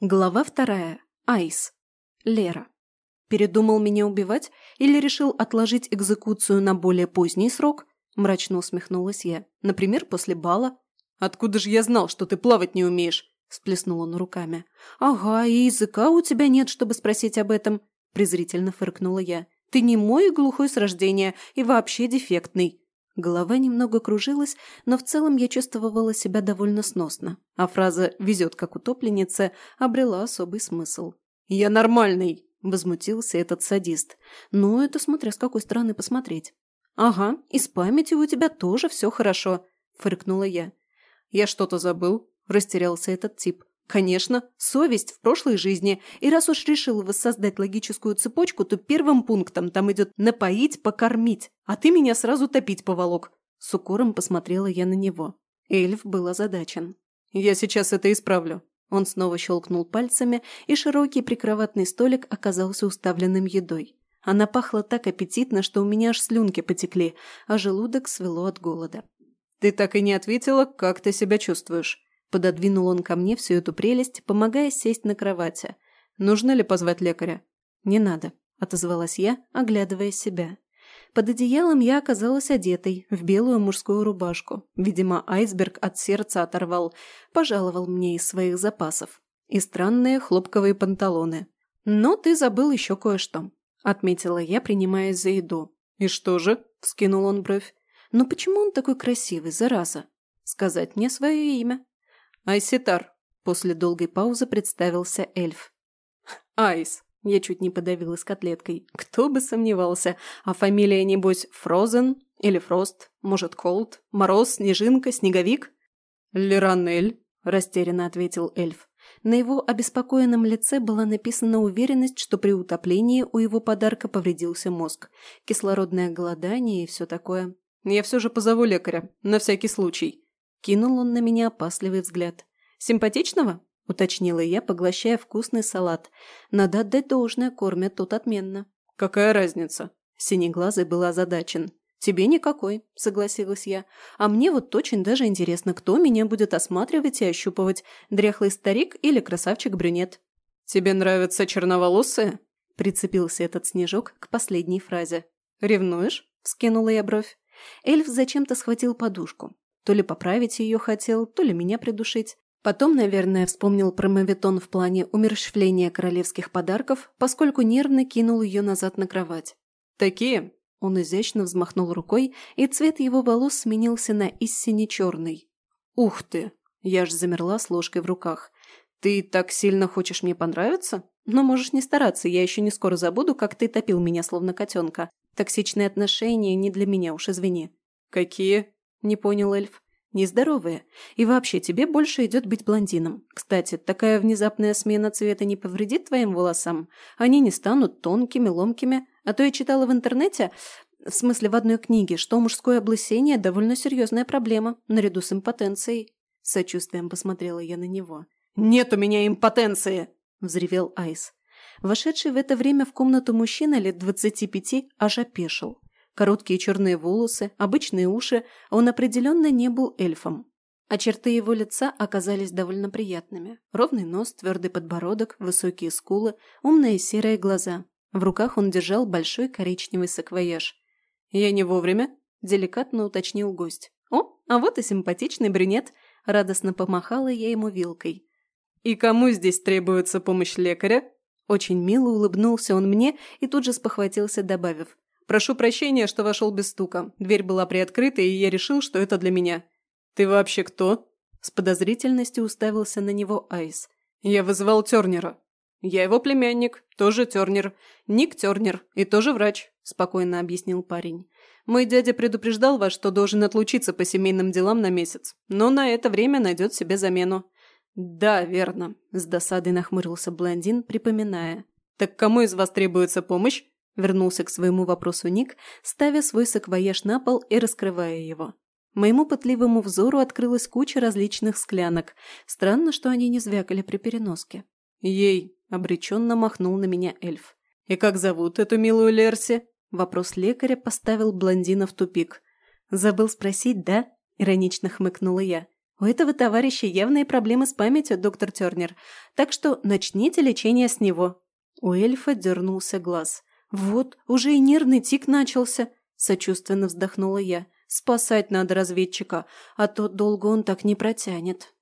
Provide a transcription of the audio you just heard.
Глава вторая. Айс. Лера. Передумал меня убивать или решил отложить экзекуцию на более поздний срок? Мрачно усмехнулась я. Например, после бала. «Откуда же я знал, что ты плавать не умеешь?» Сплеснул он руками. «Ага, и языка у тебя нет, чтобы спросить об этом», презрительно фыркнула я. «Ты не мой глухой с рождения и вообще дефектный». Голова немного кружилась, но в целом я чувствовала себя довольно сносно, а фраза «везет как утопленница» обрела особый смысл. «Я нормальный!» – возмутился этот садист. «Ну, это смотря с какой стороны посмотреть». «Ага, и с памятью у тебя тоже все хорошо», – фыркнула я. «Я что-то забыл?» – растерялся этот тип. Конечно, совесть в прошлой жизни, и раз уж решил воссоздать логическую цепочку, то первым пунктом там идет «напоить, покормить», а ты меня сразу топить поволок. С укором посмотрела я на него. Эльф был озадачен. «Я сейчас это исправлю». Он снова щелкнул пальцами, и широкий прикроватный столик оказался уставленным едой. Она пахла так аппетитно, что у меня аж слюнки потекли, а желудок свело от голода. «Ты так и не ответила, как ты себя чувствуешь?» Пододвинул он ко мне всю эту прелесть, помогая сесть на кровати. «Нужно ли позвать лекаря?» «Не надо», – отозвалась я, оглядывая себя. Под одеялом я оказалась одетой, в белую мужскую рубашку. Видимо, айсберг от сердца оторвал, пожаловал мне из своих запасов. И странные хлопковые панталоны. «Но ты забыл еще кое-что», – отметила я, принимаясь за еду. «И что же?» – вскинул он бровь. «Но почему он такой красивый, зараза?» «Сказать мне свое имя». «Айситар», – после долгой паузы представился эльф. «Айс», – я чуть не подавилась котлеткой. Кто бы сомневался. А фамилия, небось, Фрозен или Фрост, может, Колд, Мороз, Снежинка, Снеговик? «Леранель», – растерянно ответил эльф. На его обеспокоенном лице была написана уверенность, что при утоплении у его подарка повредился мозг. Кислородное голодание и все такое. «Я все же позову лекаря, на всякий случай», Кинул он на меня опасливый взгляд. «Симпатичного?» – уточнила я, поглощая вкусный салат. «Надо отдать должное, кормят тут отменно». «Какая разница?» Синеглазый был озадачен. «Тебе никакой», – согласилась я. «А мне вот очень даже интересно, кто меня будет осматривать и ощупывать, дряхлый старик или красавчик-брюнет». «Тебе нравятся черноволосые?» – прицепился этот снежок к последней фразе. «Ревнуешь?» – вскинула я бровь. Эльф зачем-то схватил подушку. То ли поправить ее хотел, то ли меня придушить. Потом, наверное, вспомнил про мавитон в плане умерщвления королевских подарков, поскольку нервно кинул ее назад на кровать. «Такие?» Он изящно взмахнул рукой, и цвет его волос сменился на истине черный. «Ух ты!» Я ж замерла с ложкой в руках. «Ты так сильно хочешь мне понравиться? Но можешь не стараться, я еще не скоро забуду, как ты топил меня, словно котенка. Токсичные отношения не для меня уж, извини». «Какие?» Не понял эльф. Нездоровые. И вообще, тебе больше идет быть блондином. Кстати, такая внезапная смена цвета не повредит твоим волосам? Они не станут тонкими, ломкими. А то я читала в интернете, в смысле в одной книге, что мужское облысение – довольно серьезная проблема, наряду с импотенцией. С сочувствием посмотрела я на него. «Нет у меня импотенции!» – взревел Айс. Вошедший в это время в комнату мужчина лет двадцати пяти аж опешил. Короткие черные волосы, обычные уши, он определенно не был эльфом. А черты его лица оказались довольно приятными. Ровный нос, твердый подбородок, высокие скулы, умные серые глаза. В руках он держал большой коричневый саквояж. «Я не вовремя?» – деликатно уточнил гость. «О, а вот и симпатичный брюнет!» – радостно помахала я ему вилкой. «И кому здесь требуется помощь лекаря?» Очень мило улыбнулся он мне и тут же спохватился, добавив. Прошу прощения, что вошел без стука. Дверь была приоткрыта, и я решил, что это для меня. Ты вообще кто? С подозрительностью уставился на него Айс. Я вызывал Тернера. Я его племянник, тоже Тернер. Ник Тернер и тоже врач, спокойно объяснил парень. Мой дядя предупреждал вас, что должен отлучиться по семейным делам на месяц, но на это время найдет себе замену. Да, верно, с досадой нахмурился блондин, припоминая. Так кому из вас требуется помощь? Вернулся к своему вопросу Ник, ставя свой саквояж на пол и раскрывая его. Моему пытливому взору открылась куча различных склянок. Странно, что они не звякали при переноске. «Ей!» – обреченно махнул на меня эльф. «И как зовут эту милую Лерси?» Вопрос лекаря поставил блондина в тупик. «Забыл спросить, да?» – иронично хмыкнула я. У этого товарища явные проблемы с памятью, доктор Тернер, так что начните лечение с него». У эльфа дернулся глаз. «Вот, уже и нервный тик начался», – сочувственно вздохнула я. «Спасать надо разведчика, а то долго он так не протянет».